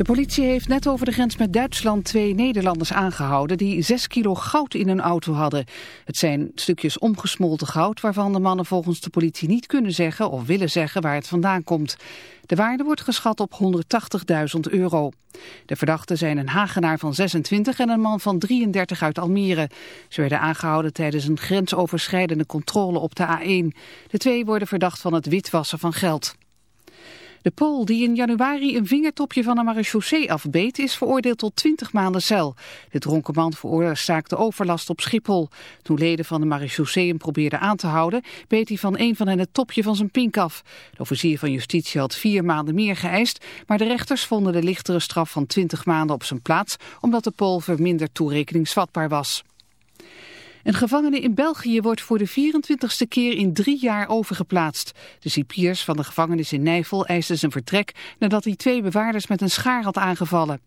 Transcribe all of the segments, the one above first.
De politie heeft net over de grens met Duitsland twee Nederlanders aangehouden die 6 kilo goud in hun auto hadden. Het zijn stukjes omgesmolten goud waarvan de mannen volgens de politie niet kunnen zeggen of willen zeggen waar het vandaan komt. De waarde wordt geschat op 180.000 euro. De verdachten zijn een Hagenaar van 26 en een man van 33 uit Almere. Ze werden aangehouden tijdens een grensoverschrijdende controle op de A1. De twee worden verdacht van het witwassen van geld. De Pool die in januari een vingertopje van een marechaussee afbeet is veroordeeld tot 20 maanden cel. De dronken man veroorzaakte overlast op Schiphol. Toen leden van de marechaussee hem probeerden aan te houden, beet hij van een van hen het topje van zijn pink af. De officier van justitie had vier maanden meer geëist, maar de rechters vonden de lichtere straf van 20 maanden op zijn plaats, omdat de Pool verminderd toerekeningsvatbaar was. Een gevangene in België wordt voor de 24ste keer in drie jaar overgeplaatst. De cipiers van de gevangenis in Nijvel eisten zijn vertrek nadat hij twee bewaarders met een schaar had aangevallen.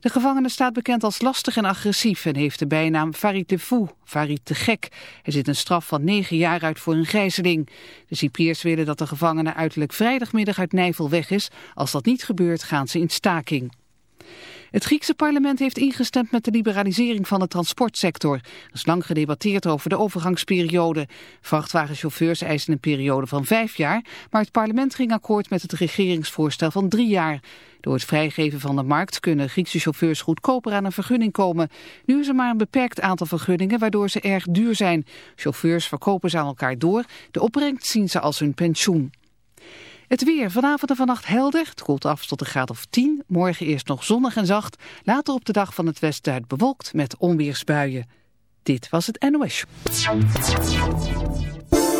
De gevangene staat bekend als lastig en agressief en heeft de bijnaam Farid de Fou, Farid de Gek. Hij zit een straf van negen jaar uit voor een gijzeling. De cipiers willen dat de gevangene uiterlijk vrijdagmiddag uit Nijvel weg is. Als dat niet gebeurt gaan ze in staking. Het Griekse parlement heeft ingestemd met de liberalisering van de transportsector. Er is lang gedebatteerd over de overgangsperiode. Vrachtwagenchauffeurs eisen een periode van vijf jaar, maar het parlement ging akkoord met het regeringsvoorstel van drie jaar. Door het vrijgeven van de markt kunnen Griekse chauffeurs goedkoper aan een vergunning komen. Nu is er maar een beperkt aantal vergunningen, waardoor ze erg duur zijn. Chauffeurs verkopen ze aan elkaar door. De opbrengst zien ze als hun pensioen. Het weer vanavond en vannacht helder. Het koelt af tot een graad of 10. Morgen eerst nog zonnig en zacht. Later op de dag van het westen bewolkt met onweersbuien. Dit was het NOS.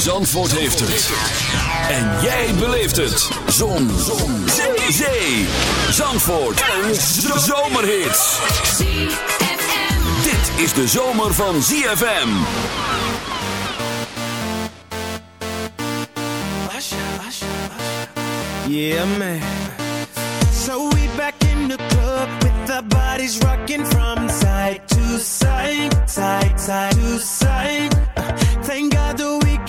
Zandvoort heeft het. En jij beleeft het. Zon. Zon. Zee. Zee. Zandvoort. Een zomerhit. Dit is de zomer van ZFM. Yeah, man. So we back in the club with our bodies rocking from side to side, side, side to side. Thank God the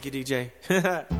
Thank you, DJ.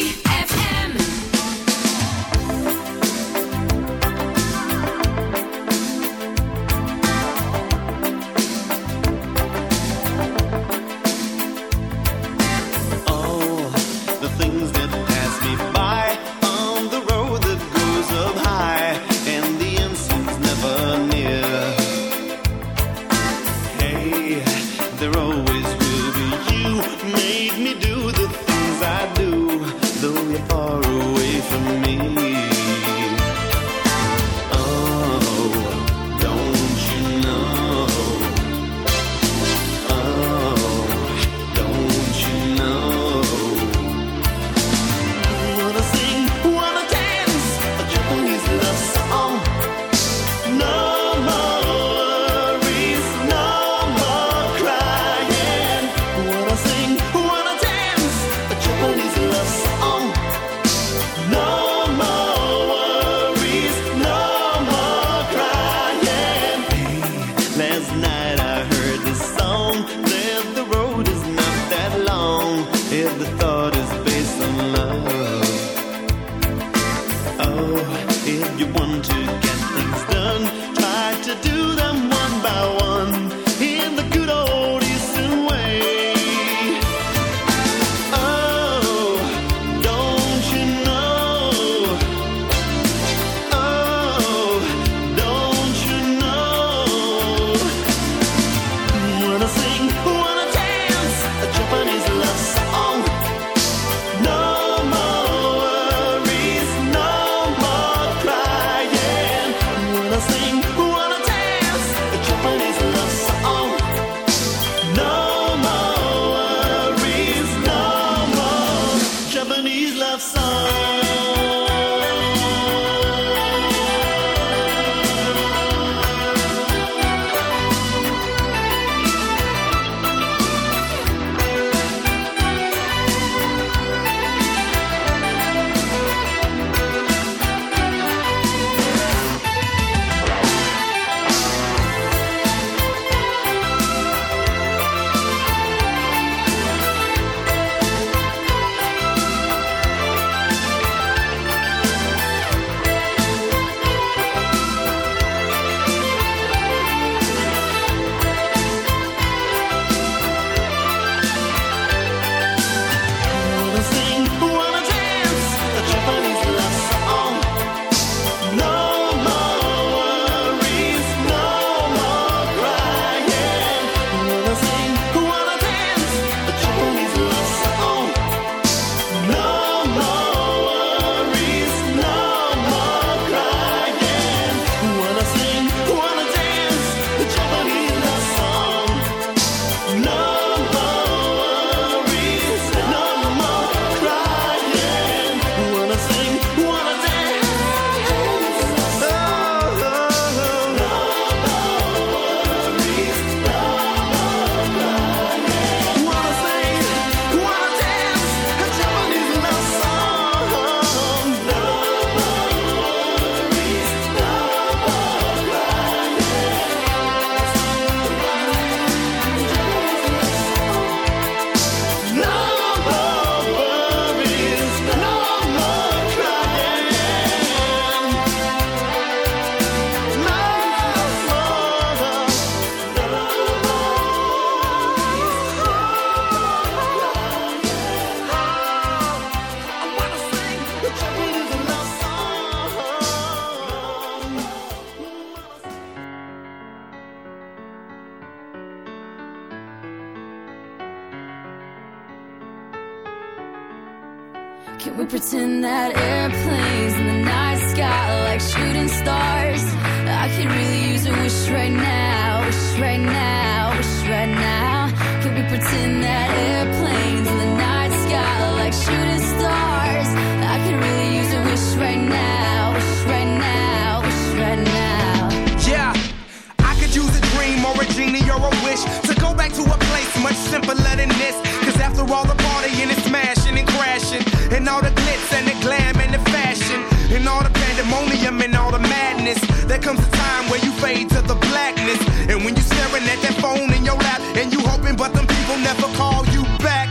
wish to go back to a place much simpler than this. Cause after all the partying and smashing and crashing, and all the glitz and the glam and the fashion, and all the pandemonium and all the madness, there comes a time where you fade to the blackness. And when you're staring at that phone in your lap, and you hoping, but them people never call you back.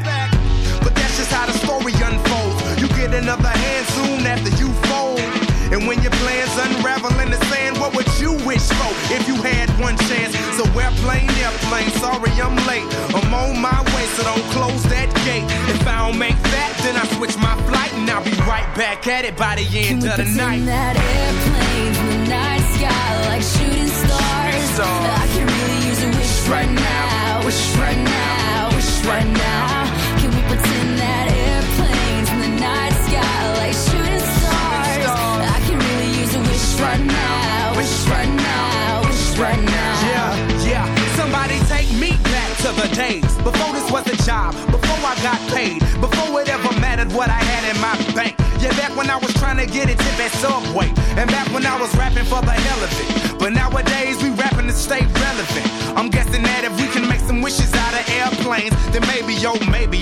But that's just how the story unfolds. You get another hand soon after you fold. And when your plans unravel in the sand, what would you wish for if you had one chance? So airplane, airplane, sorry I'm late. I'm on my way, so don't close that gate. If I don't make that, then I switch my flight and I'll be right back at it by the end Can of the night. that airplane in the night sky like shooting stars? stars. I can really use a wish right now, wish right now, wish right now. Days before this was a job, before I got paid, before it ever mattered what I had in my bank. Yeah, back when I was trying to get a tip at Subway, and back when I was rapping for the hell of it.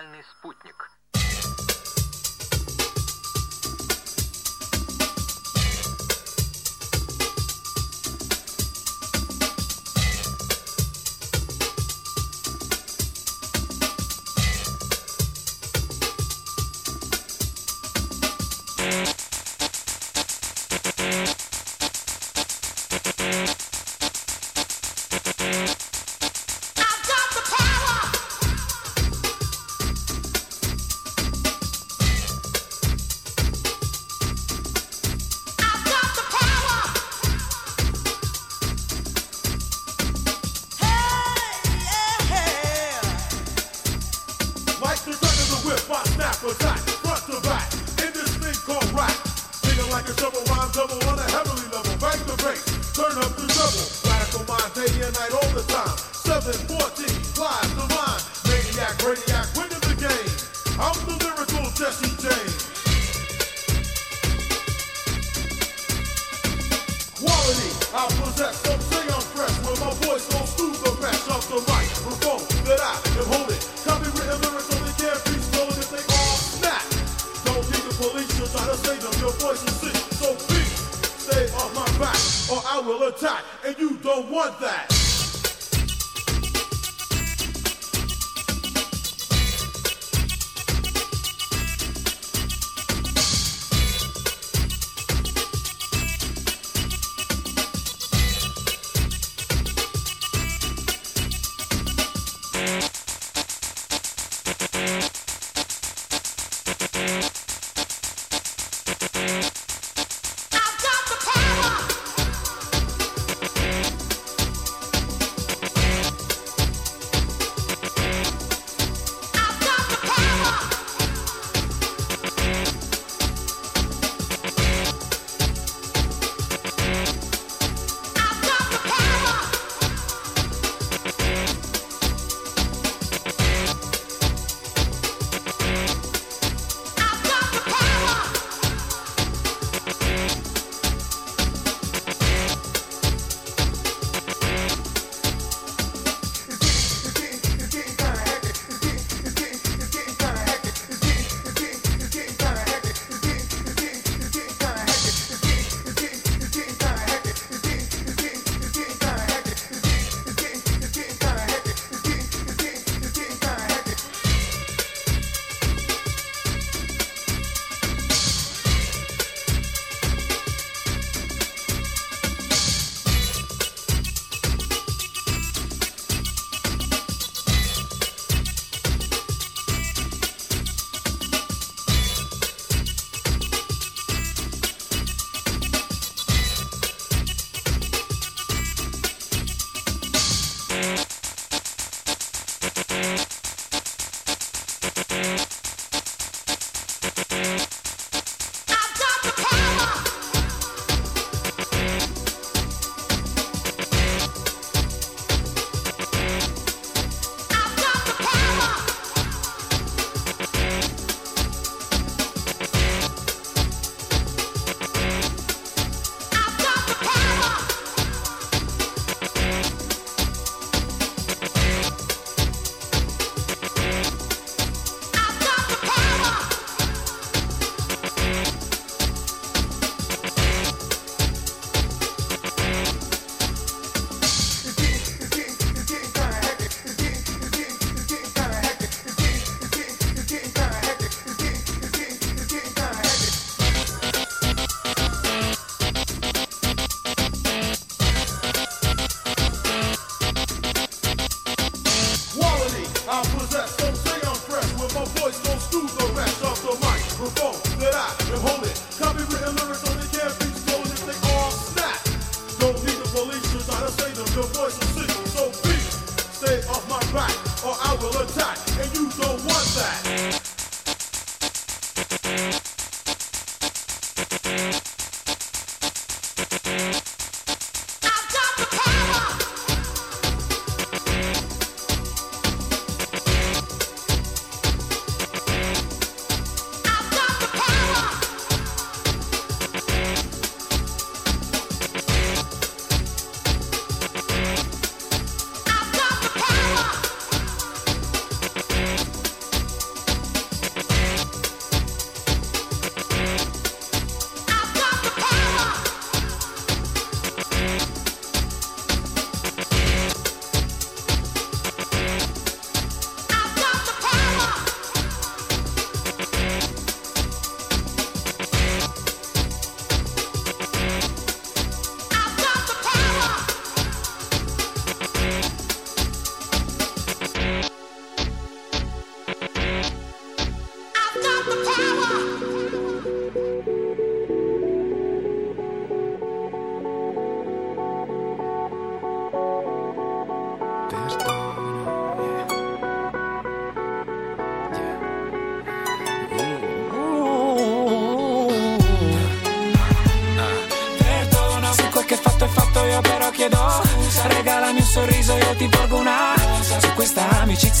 национальный спутник –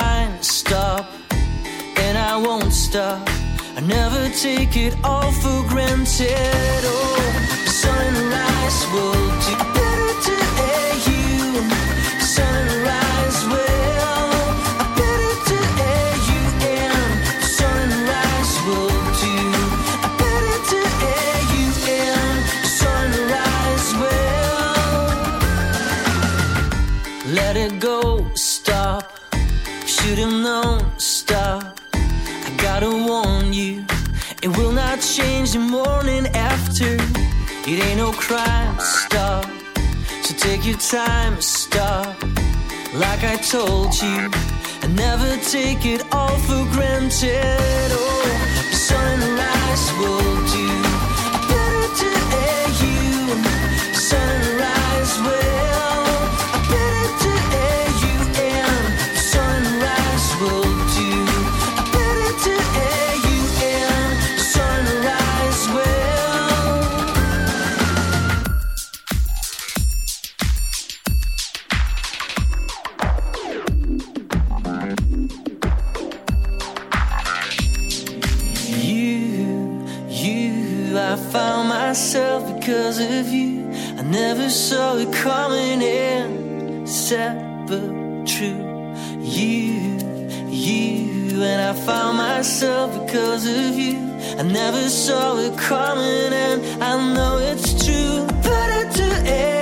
find stop, and I won't stop. I never take it all for granted. Oh, sunrise will do better today, you. It ain't no crime to stop, so take your time and stop. Like I told you, I never take it all for granted. Oh, sunrise will do. ever true. You, you, and I found myself because of you. I never saw it coming, and I know it's true, but I to. it.